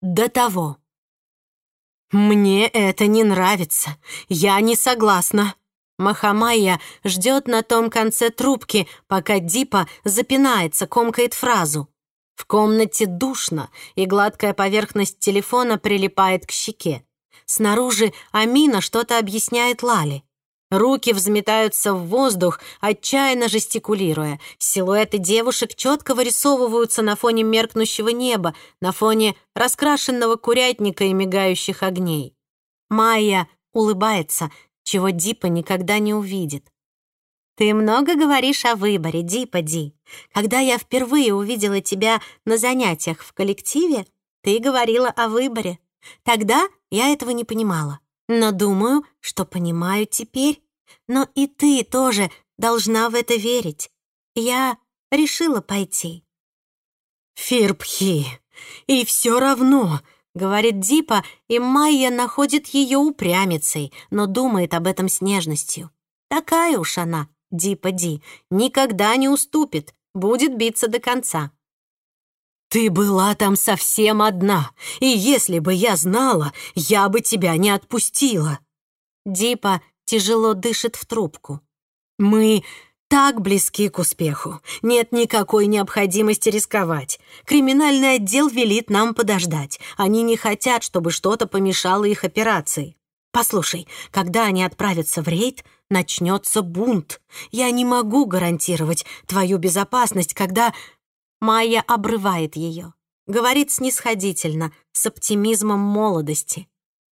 до того. «Мне это не нравится. Я не согласна». Махамайя ждет на том конце трубки, пока Дипа запинается, комкает фразу. В комнате душно, и гладкая поверхность телефона прилипает к щеке. Снаружи Амина что-то объясняет Лали. Руки взметаются в воздух, отчаянно жестикулируя. Силуэты девушек четко вырисовываются на фоне меркнущего неба, на фоне раскрашенного курятника и мигающих огней. Майя улыбается, чего Дипа никогда не увидит. «Ты много говоришь о выборе, Дипа Ди. Когда я впервые увидела тебя на занятиях в коллективе, ты говорила о выборе. Тогда я этого не понимала но думаю, что понимаю теперь. Но и ты тоже должна в это верить. Я решила пойти». «Фирбхи, и все равно», — говорит Дипа, и Майя находит ее упрямицей, но думает об этом с нежностью. Такая уж она, Дипа Ди, никогда не уступит, будет биться до конца. «Ты была там совсем одна, и если бы я знала, я бы тебя не отпустила». Дипа тяжело дышит в трубку. «Мы так близки к успеху. Нет никакой необходимости рисковать. Криминальный отдел велит нам подождать. Они не хотят, чтобы что-то помешало их операции. Послушай, когда они отправятся в рейд, начнется бунт. Я не могу гарантировать твою безопасность, когда Майя обрывает ее. Говорит снисходительно, с оптимизмом молодости.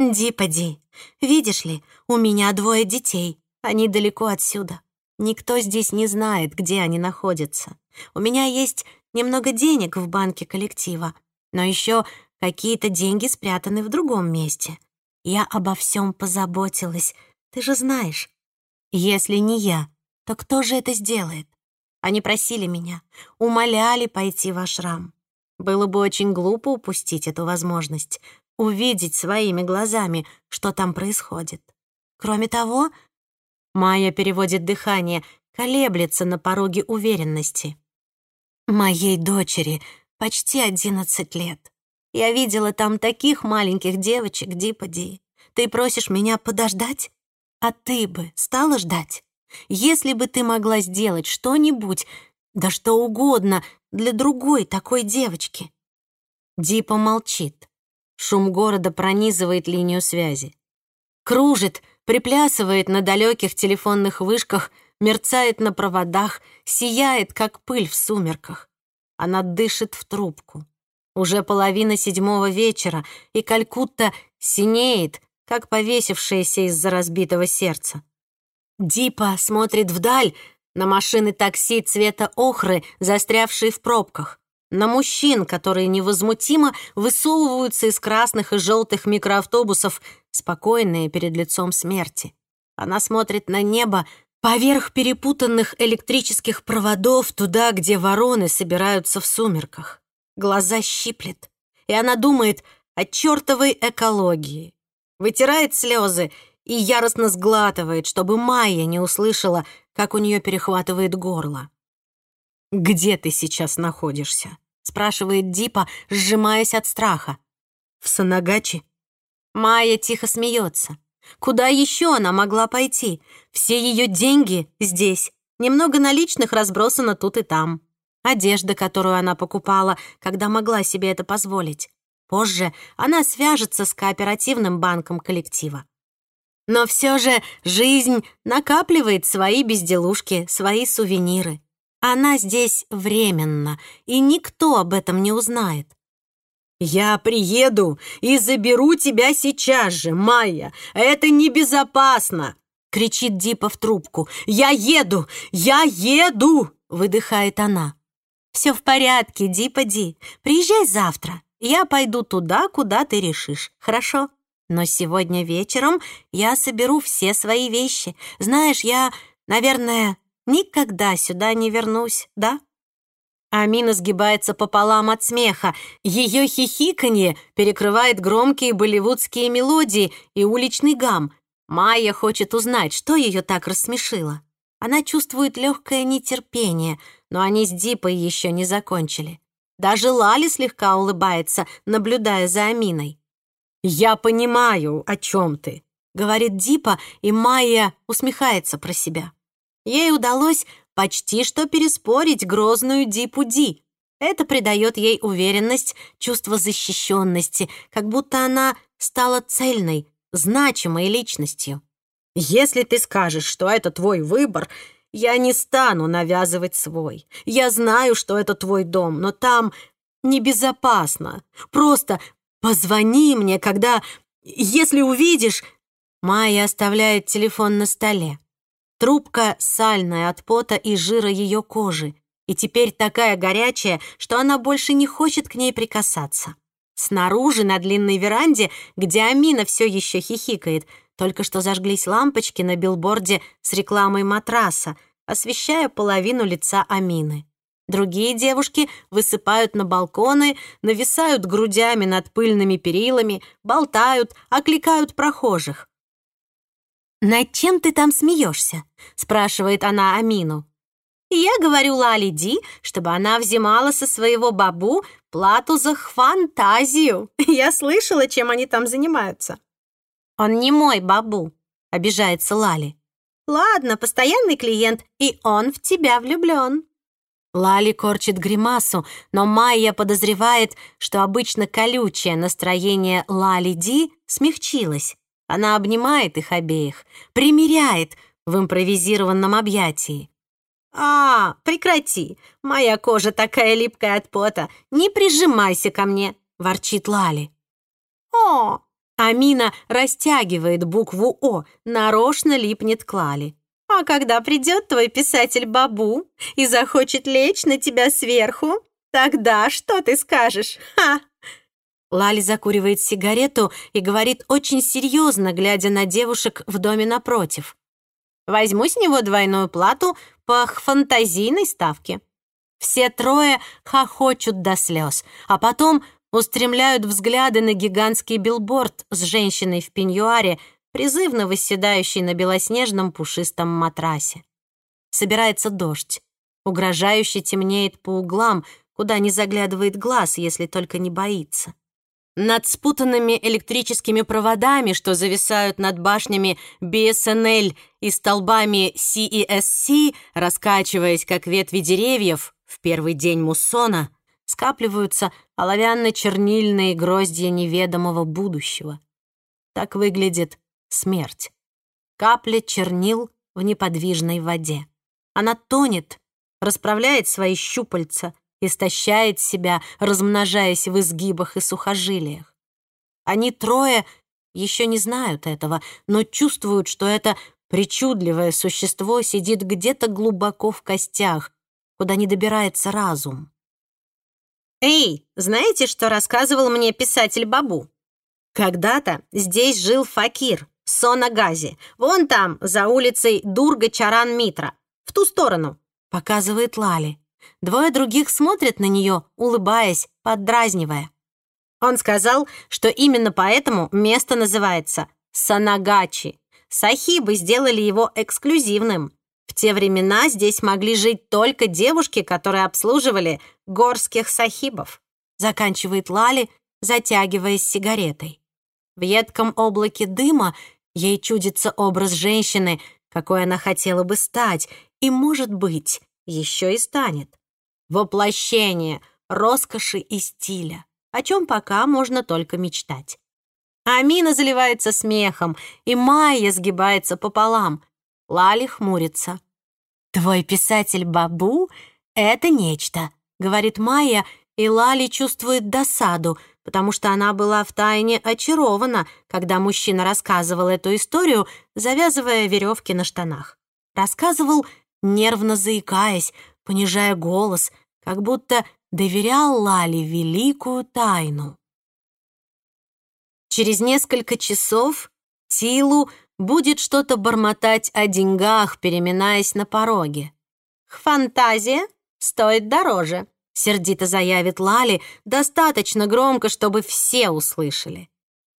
«Ди-поди, видишь ли, у меня двое детей. Они далеко отсюда. Никто здесь не знает, где они находятся. У меня есть немного денег в банке коллектива, но еще какие-то деньги спрятаны в другом месте. Я обо всем позаботилась, ты же знаешь. Если не я, то кто же это сделает? Они просили меня, умоляли пойти в ашрам. Было бы очень глупо упустить эту возможность, увидеть своими глазами, что там происходит. Кроме того, Майя переводит дыхание, колеблется на пороге уверенности. Моей дочери почти одиннадцать лет. Я видела там таких маленьких девочек, Дипади. Ты просишь меня подождать? А ты бы стала ждать? Если бы ты могла сделать что-нибудь, да что угодно, для другой такой девочки. Дипа молчит. Шум города пронизывает линию связи. Кружит, приплясывает на далеких телефонных вышках, мерцает на проводах, сияет, как пыль в сумерках. Она дышит в трубку. Уже половина седьмого вечера, и Калькутта синеет, как повесившееся из-за разбитого сердца. Дипа смотрит вдаль, на машины такси цвета охры, застрявшие в пробках, на мужчин, которые невозмутимо высовываются из красных и желтых микроавтобусов, спокойные перед лицом смерти. Она смотрит на небо поверх перепутанных электрических проводов туда, где вороны собираются в сумерках. Глаза щиплет, и она думает о чертовой экологии. Вытирает слезы и яростно сглатывает, чтобы Майя не услышала, как у нее перехватывает горло. «Где ты сейчас находишься?» — спрашивает Дипа, сжимаясь от страха. «В Санагачи?» Майя тихо смеется. Куда еще она могла пойти? Все ее деньги здесь. Немного наличных разбросано тут и там. Одежда, которую она покупала, когда могла себе это позволить. Позже она свяжется с кооперативным банком коллектива. Но все же жизнь накапливает свои безделушки, свои сувениры. Она здесь временно, и никто об этом не узнает. «Я приеду и заберу тебя сейчас же, Майя! Это небезопасно!» — кричит Дипа в трубку. «Я еду! Я еду!» — выдыхает она. «Все в порядке, Дипа Ди. Приезжай завтра. Я пойду туда, куда ты решишь. Хорошо?» Но сегодня вечером я соберу все свои вещи. Знаешь, я, наверное, никогда сюда не вернусь, да?» Амина сгибается пополам от смеха. Ее хихиканье перекрывает громкие болливудские мелодии и уличный гам. Майя хочет узнать, что ее так рассмешило. Она чувствует легкое нетерпение, но они с Дипой еще не закончили. Даже Лали слегка улыбается, наблюдая за Аминой. «Я понимаю, о чем ты», — говорит Дипа, и Майя усмехается про себя. Ей удалось почти что переспорить грозную Дипу Ди. Это придает ей уверенность, чувство защищенности, как будто она стала цельной, значимой личностью. «Если ты скажешь, что это твой выбор, я не стану навязывать свой. Я знаю, что это твой дом, но там небезопасно. Просто позвони мне, когда... Если увидишь...» Майя оставляет телефон на столе. Трубка сальная от пота и жира ее кожи, и теперь такая горячая, что она больше не хочет к ней прикасаться. Снаружи, на длинной веранде, где Амина все еще хихикает, только что зажглись лампочки на билборде с рекламой матраса, освещая половину лица Амины. Другие девушки высыпают на балконы, нависают грудями над пыльными перилами, болтают, окликают прохожих. «Над чем ты там смеешься?» — спрашивает она Амину. Я говорю Лали Ди, чтобы она взимала со своего бабу плату за фантазию. Я слышала, чем они там занимаются. «Он не мой бабу», — обижается Лали. «Ладно, постоянный клиент, и он в тебя влюблен». Лали корчит гримасу, но Майя подозревает, что обычно колючее настроение Лали Ди смягчилось. Она обнимает их обеих, примиряет в импровизированном объятии. «А, прекрати! Моя кожа такая липкая от пота! Не прижимайся ко мне!» — ворчит Лали. «О!» Амина растягивает букву «О», нарочно липнет к Лали. «А когда придет твой писатель Бабу и захочет лечь на тебя сверху, тогда что ты скажешь? Ха!» Лали закуривает сигарету и говорит очень серьезно, глядя на девушек в доме напротив. «Возьму с него двойную плату по фантазийной ставке». Все трое хохочут до слез, а потом устремляют взгляды на гигантский билборд с женщиной в пеньюаре, призывно восседающей на белоснежном пушистом матрасе. Собирается дождь. Угрожающе темнеет по углам, куда не заглядывает глаз, если только не боится. Над спутанными электрическими проводами, что зависают над башнями BSNL и столбами CESC, раскачиваясь, как ветви деревьев, в первый день муссона, скапливаются оловянно-чернильные гроздья неведомого будущего. Так выглядит смерть. Капля чернил в неподвижной воде. Она тонет, расправляет свои щупальца, истощает себя, размножаясь в изгибах и сухожилиях. Они трое еще не знают этого, но чувствуют, что это причудливое существо сидит где-то глубоко в костях, куда не добирается разум. «Эй, знаете, что рассказывал мне писатель Бабу? Когда-то здесь жил факир, Сонагази, вон там, за улицей Дурга-Чаран-Митра, в ту сторону», — показывает Лали. Двое других смотрят на нее, улыбаясь, поддразнивая. Он сказал, что именно поэтому место называется Санагачи. Сахибы сделали его эксклюзивным. В те времена здесь могли жить только девушки, которые обслуживали горских сахибов. Заканчивает Лали, затягиваясь сигаретой. В едком облаке дыма ей чудится образ женщины, какой она хотела бы стать, и, может быть, еще и станет. Воплощение роскоши и стиля, о чем пока можно только мечтать. Амина заливается смехом, и Майя сгибается пополам. Лали хмурится. «Твой писатель Бабу — это нечто», — говорит Майя, и Лали чувствует досаду, потому что она была втайне очарована, когда мужчина рассказывал эту историю, завязывая веревки на штанах. Рассказывал, нервно заикаясь, понижая голос, как будто доверял Лали великую тайну. Через несколько часов Тилу будет что-то бормотать о деньгах, переминаясь на пороге. «Фантазия стоит дороже», — сердито заявит Лали, достаточно громко, чтобы все услышали.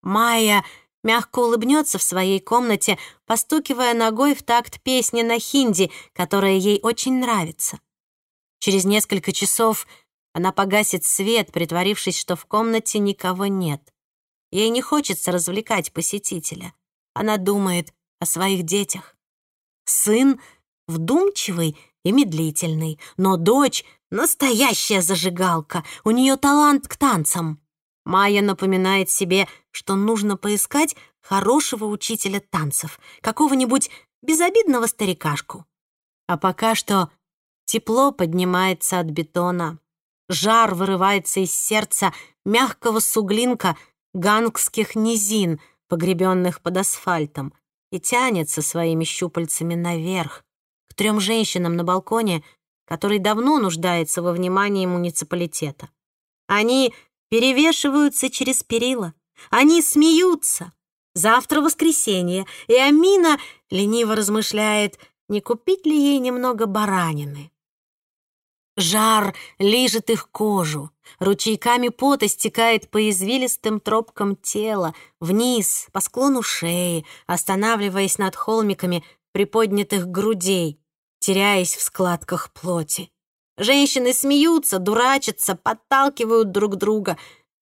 Майя мягко улыбнется в своей комнате, постукивая ногой в такт песни на хинди, которая ей очень нравится. Через несколько часов Она погасит свет, притворившись, что в комнате никого нет. Ей не хочется развлекать посетителя. Она думает о своих детях. Сын вдумчивый и медлительный, но дочь — настоящая зажигалка, у нее талант к танцам. Майя напоминает себе, что нужно поискать хорошего учителя танцев, какого-нибудь безобидного старикашку. А пока что тепло поднимается от бетона, жар вырывается из сердца мягкого суглинка гангских низин, погребенных под асфальтом, и тянется своими щупальцами наверх, к трем женщинам на балконе, который давно нуждается во внимании муниципалитета. Они перевешиваются через перила, они смеются. Завтра воскресенье, и Амина лениво размышляет, не купить ли ей немного баранины. Жар лижет их кожу, ручейками пота стекает по извилистым тропкам тела, вниз, по склону шеи, останавливаясь над холмиками приподнятых грудей, теряясь в складках плоти. Женщины смеются, дурачатся, подталкивают друг друга.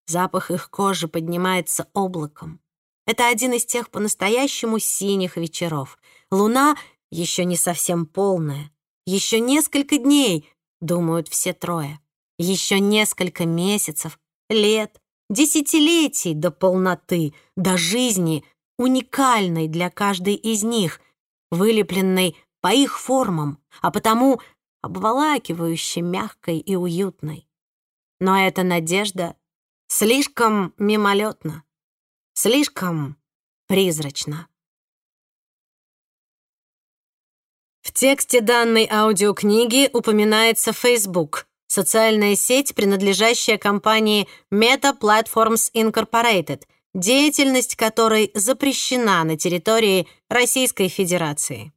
Запах их кожи поднимается облаком. Это один из тех по-настоящему синих вечеров. Луна еще не совсем полная. Еще несколько дней, думают все трое. Еще несколько месяцев, лет, десятилетий до полноты, до жизни, уникальной для каждой из них, вылепленной по их формам, а потому обволакивающей, мягкой и уютной. Но эта надежда слишком мимолетна, слишком призрачна. В тексте данной аудиокниги упоминается Facebook, социальная сеть, принадлежащая компании Meta Platforms Incorporated, деятельность которой запрещена на территории Российской Федерации.